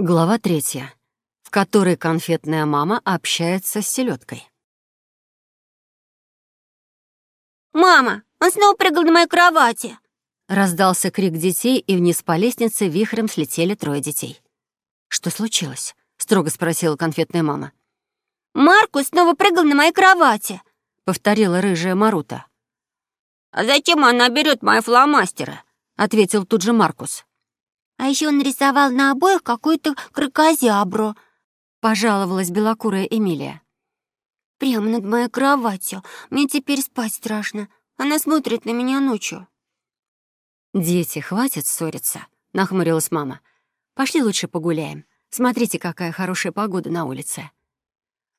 Глава третья, в которой конфетная мама общается с селедкой. «Мама, он снова прыгал на моей кровати!» Раздался крик детей, и вниз по лестнице вихрем слетели трое детей. «Что случилось?» — строго спросила конфетная мама. «Маркус снова прыгал на моей кровати!» — повторила рыжая Марута. «А зачем она берет мои фломастеры?» — ответил тут же Маркус. А еще он рисовал на обоих какую-то крокозябру», — пожаловалась белокурая Эмилия. «Прямо над моей кроватью. Мне теперь спать страшно. Она смотрит на меня ночью». «Дети, хватит ссориться», — нахмурилась мама. «Пошли лучше погуляем. Смотрите, какая хорошая погода на улице».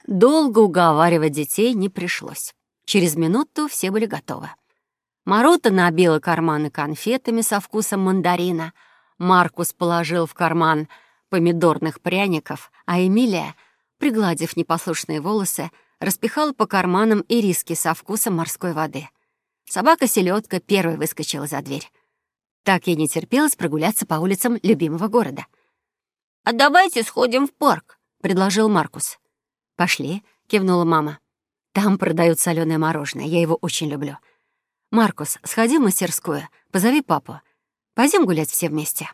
Долго уговаривать детей не пришлось. Через минуту все были готовы. Марута набила карманы конфетами со вкусом мандарина — Маркус положил в карман помидорных пряников, а Эмилия, пригладив непослушные волосы, распихала по карманам и риски со вкусом морской воды. Собака-селедка первой выскочила за дверь. Так ей не терпелось прогуляться по улицам любимого города. «А давайте сходим в парк», — предложил Маркус. «Пошли», — кивнула мама. «Там продают соленое мороженое, я его очень люблю. Маркус, сходи в мастерскую, позови папу. Пойдем гулять все вместе».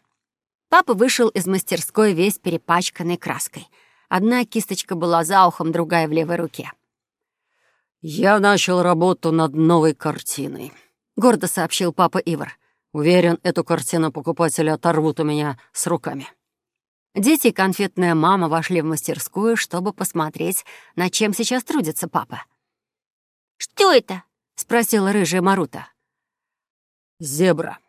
Папа вышел из мастерской весь перепачканный краской. Одна кисточка была за ухом, другая в левой руке. «Я начал работу над новой картиной», — гордо сообщил папа Ивар. «Уверен, эту картину покупатели оторвут у меня с руками». Дети и конфетная мама вошли в мастерскую, чтобы посмотреть, над чем сейчас трудится папа. «Что это?» — спросила рыжая Марута. «Зебра»,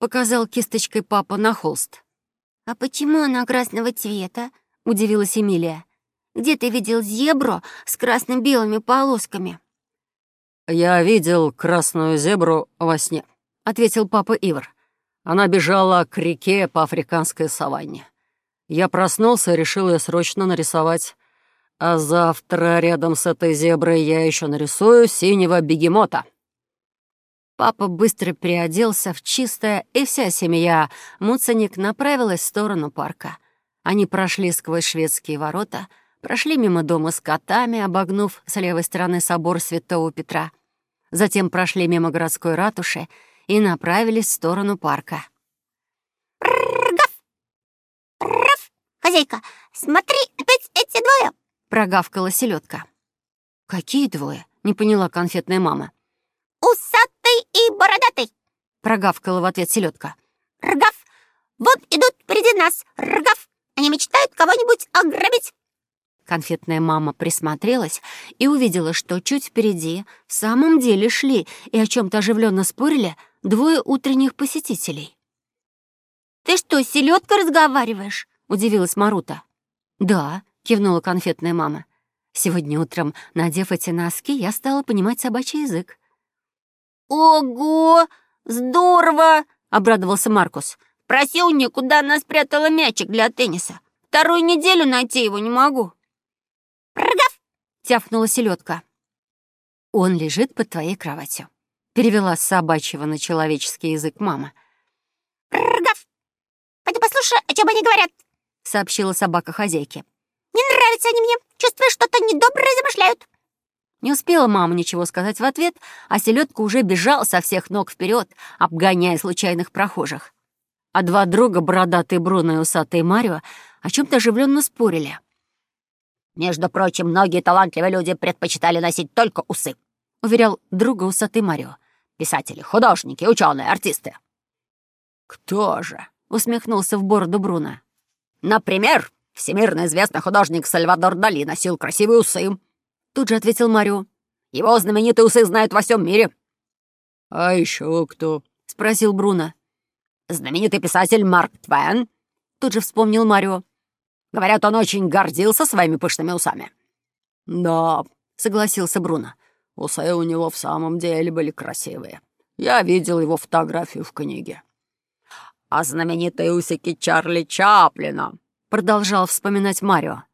Показал кисточкой папа на холст. «А почему она красного цвета?» — удивилась Эмилия. «Где ты видел зебру с красно-белыми полосками?» «Я видел красную зебру во сне», — ответил папа Ивар. «Она бежала к реке по африканской саванне. Я проснулся и решил ее срочно нарисовать. А завтра рядом с этой зеброй я еще нарисую синего бегемота». Папа быстро переоделся в чистое, и вся семья Муцаник направилась в сторону парка. Они прошли сквозь шведские ворота, прошли мимо дома с котами, обогнув с левой стороны собор Святого Петра. Затем прошли мимо городской ратуши и направились в сторону парка. «Гав! Раф! Хозяйка, смотри, опять эти двое!» — прогавкала селедка. «Какие двое?» — не поняла конфетная мама. Прогавкала в ответ селедка. «Ргав! Вот идут впереди нас! Ргав! Они мечтают кого-нибудь ограбить!» Конфетная мама присмотрелась и увидела, что чуть впереди в самом деле шли и о чем то оживленно спорили двое утренних посетителей. «Ты что, с селедкой разговариваешь?» — удивилась Марута. «Да», — кивнула конфетная мама. «Сегодня утром, надев эти носки, я стала понимать собачий язык. «Ого! Здорово!» — обрадовался Маркус. «Проси у нее, куда она спрятала мячик для тенниса. Вторую неделю найти его не могу». «Прыгав!» — тяфнула селедка. «Он лежит под твоей кроватью», — перевела с собачьего на человеческий язык мама. «Прыгав! Пойди послушай, о чем они говорят», — сообщила собака хозяйке. «Не нравятся они мне. Чувствую, что-то недоброе замышляют». Не успела мама ничего сказать в ответ, а селедка уже бежал со всех ног вперед, обгоняя случайных прохожих. А два друга, бородатый Бруно и усатый Марио, о чем то оживленно спорили. «Между прочим, многие талантливые люди предпочитали носить только усы», — уверял друга усатый Марио. «Писатели, художники, ученые, артисты». «Кто же?» — усмехнулся в бороду Бруно. «Например, всемирно известный художник Сальвадор Дали носил красивые усы», Тут же ответил Марио. «Его знаменитые усы знают во всем мире». «А еще кто?» — спросил Бруно. «Знаменитый писатель Марк Твен», — тут же вспомнил Марио. «Говорят, он очень гордился своими пышными усами». «Да», — согласился Бруно. «Усы у него в самом деле были красивые. Я видел его фотографию в книге». «А знаменитые усики Чарли Чаплина», — продолжал вспоминать Марио.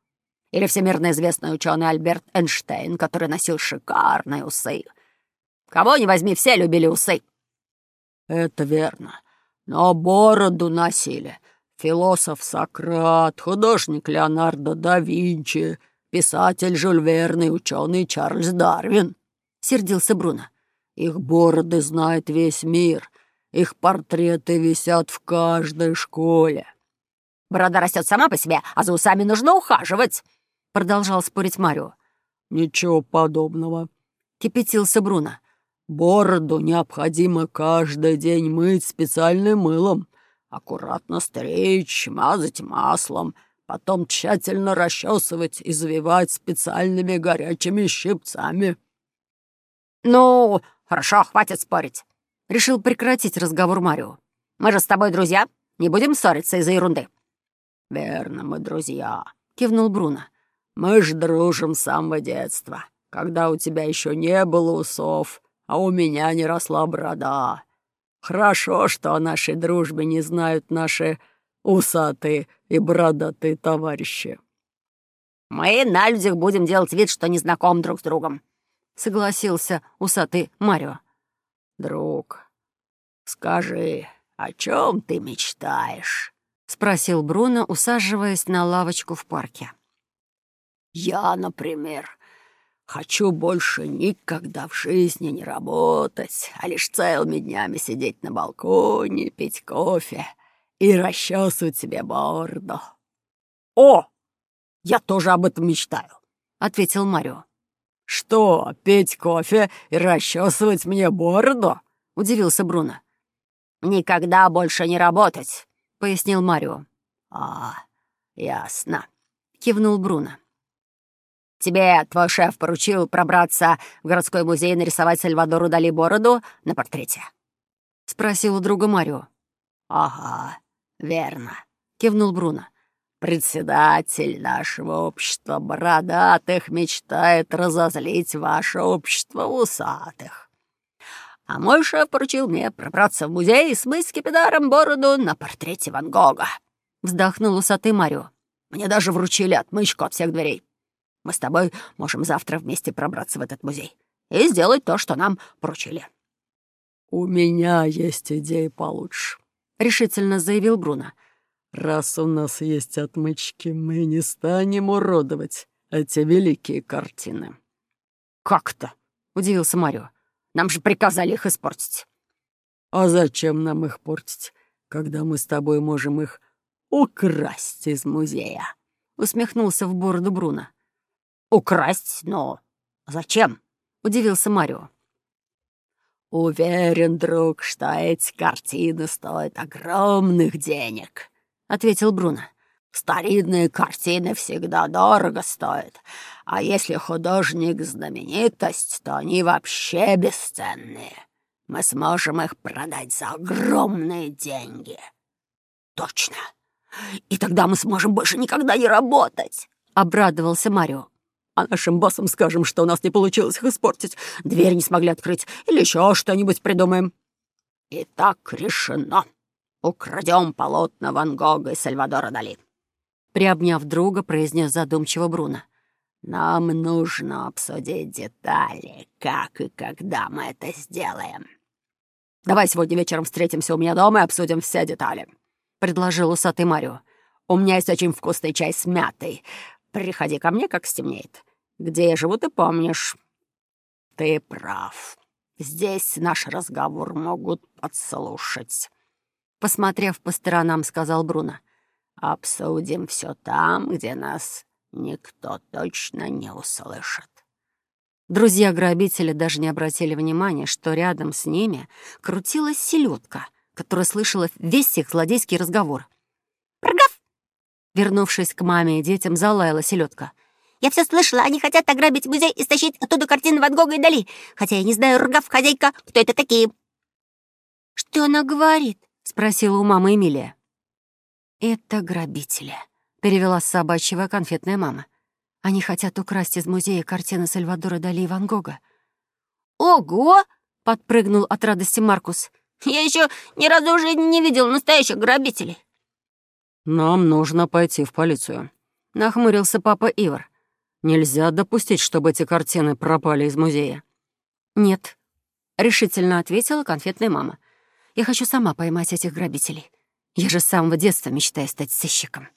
Или всемирно известный ученый Альберт Эйнштейн, который носил шикарные усы. Кого не возьми, все любили усы. Это верно. Но бороду носили Философ Сократ, художник Леонардо да Винчи, писатель Жюль Верн и ученый Чарльз Дарвин», — сердился Бруно. «Их бороды знает весь мир, их портреты висят в каждой школе». «Борода растет сама по себе, а за усами нужно ухаживать», — продолжал спорить Марио. «Ничего подобного», — кипятился Бруно. «Бороду необходимо каждый день мыть специальным мылом, аккуратно стричь, мазать маслом, потом тщательно расчесывать и завивать специальными горячими щипцами». «Ну, хорошо, хватит спорить», — решил прекратить разговор Марио. «Мы же с тобой друзья, не будем ссориться из-за ерунды». «Верно, мы друзья», — кивнул Бруно. «Мы ж дружим с самого детства, когда у тебя еще не было усов, а у меня не росла борода. Хорошо, что о нашей дружбе не знают наши усатые и бородатые товарищи». «Мы на людях будем делать вид, что не знаком друг с другом», — согласился усатый Марио. «Друг, скажи, о чем ты мечтаешь?» — спросил Бруно, усаживаясь на лавочку в парке. «Я, например, хочу больше никогда в жизни не работать, а лишь целыми днями сидеть на балконе, пить кофе и расчесывать себе бороду». «О, я тоже об этом мечтаю», — ответил Марио. «Что, пить кофе и расчесывать мне бороду?» — удивился Бруно. «Никогда больше не работать», — пояснил Марио. «А, ясно», — кивнул Бруно. «Тебе твой шеф поручил пробраться в городской музей и нарисовать Сальвадору Дали бороду на портрете?» — спросил у друга Марио. «Ага, верно», — кивнул Бруно. «Председатель нашего общества бородатых мечтает разозлить ваше общество усатых. А мой шеф поручил мне пробраться в музей и смыть скипидаром бороду на портрете Ван Гога. Вздохнул усатый Марио. Мне даже вручили отмычку от всех дверей. Мы с тобой можем завтра вместе пробраться в этот музей и сделать то, что нам поручили. «У меня есть идея получше», — решительно заявил Бруно. «Раз у нас есть отмычки, мы не станем уродовать эти великие картины». «Как-то?» — удивился Марио. Нам же приказали их испортить». «А зачем нам их портить, когда мы с тобой можем их украсть из музея?» — усмехнулся в бороду Бруно. «Украсть? Но зачем?» — удивился Марио. «Уверен, друг, что эти картины стоят огромных денег», — ответил Бруно. «Старинные картины всегда дорого стоят, а если художник — знаменитость, то они вообще бесценные. Мы сможем их продать за огромные деньги. Точно. И тогда мы сможем больше никогда не работать, — обрадовался Марио. А нашим боссам скажем, что у нас не получилось их испортить, дверь не смогли открыть или еще что-нибудь придумаем. Итак, решено. Украдем полотна Ван Гога и Сальвадора Дали. Приобняв друга, произнес задумчиво Бруно. Нам нужно обсудить детали, как и когда мы это сделаем. Давай сегодня вечером встретимся у меня дома и обсудим все детали», — предложил усатый Марио. «У меня есть очень вкусный чай с мятой. Приходи ко мне, как стемнеет. Где я живу, ты помнишь». «Ты прав. Здесь наш разговор могут подслушать». Посмотрев по сторонам, сказал Бруно. «Обсудим все там, где нас никто точно не услышит. Друзья грабителя даже не обратили внимания, что рядом с ними крутилась селедка, которая слышала весь их злодейский разговор. Вернувшись к маме и детям, залаяла селедка. «Я все слышала, они хотят ограбить музей и стащить оттуда картины Ван Гога и Дали, хотя я не знаю, Ргав, хозяйка, кто это такие». «Что она говорит?» — спросила у мамы Эмилия. «Это грабители», перевела с собачьего конфетная мама. Они хотят украсть из музея картины Сальвадора Дали и Ван Гога. «Ого!» — подпрыгнул от радости Маркус. «Я еще ни разу в жизни не видел настоящих грабителей». «Нам нужно пойти в полицию», — нахмурился папа Ивар. «Нельзя допустить, чтобы эти картины пропали из музея». «Нет», — решительно ответила конфетная мама. «Я хочу сама поймать этих грабителей. Я же с самого детства мечтаю стать сыщиком».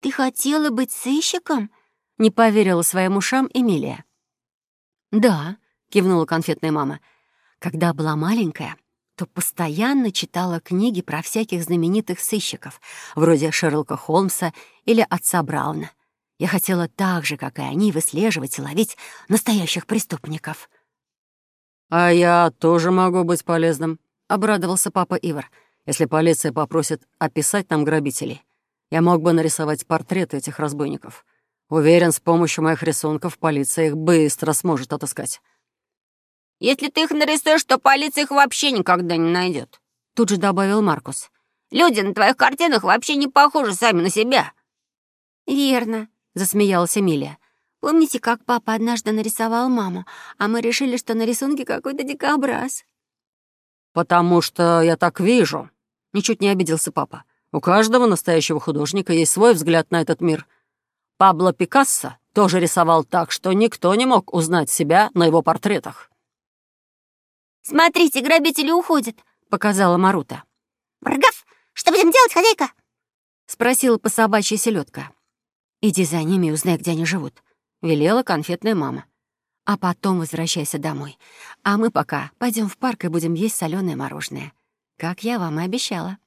«Ты хотела быть сыщиком?» — не поверила своим ушам Эмилия. «Да», — кивнула конфетная мама. «Когда была маленькая, то постоянно читала книги про всяких знаменитых сыщиков, вроде Шерлока Холмса или отца Брауна. Я хотела так же, как и они, выслеживать и ловить настоящих преступников». «А я тоже могу быть полезным», — обрадовался папа Ивар. «Если полиция попросит описать нам грабителей, я мог бы нарисовать портреты этих разбойников. Уверен, с помощью моих рисунков полиция их быстро сможет отыскать». «Если ты их нарисуешь, то полиция их вообще никогда не найдет», — тут же добавил Маркус. «Люди на твоих картинах вообще не похожи сами на себя». «Верно», — засмеялась Эмилия. «Помните, как папа однажды нарисовал маму, а мы решили, что на рисунке какой-то дикобраз?» «Потому что я так вижу», — ничуть не обиделся папа. «У каждого настоящего художника есть свой взгляд на этот мир. Пабло Пикассо тоже рисовал так, что никто не мог узнать себя на его портретах». «Смотрите, грабители уходят», — показала Марута. «Бргав, что будем делать, хозяйка?» — спросила по собачья селедка. «Иди за ними и узнай, где они живут», — велела конфетная мама. «А потом возвращайся домой. А мы пока пойдем в парк и будем есть соленое мороженое, как я вам и обещала».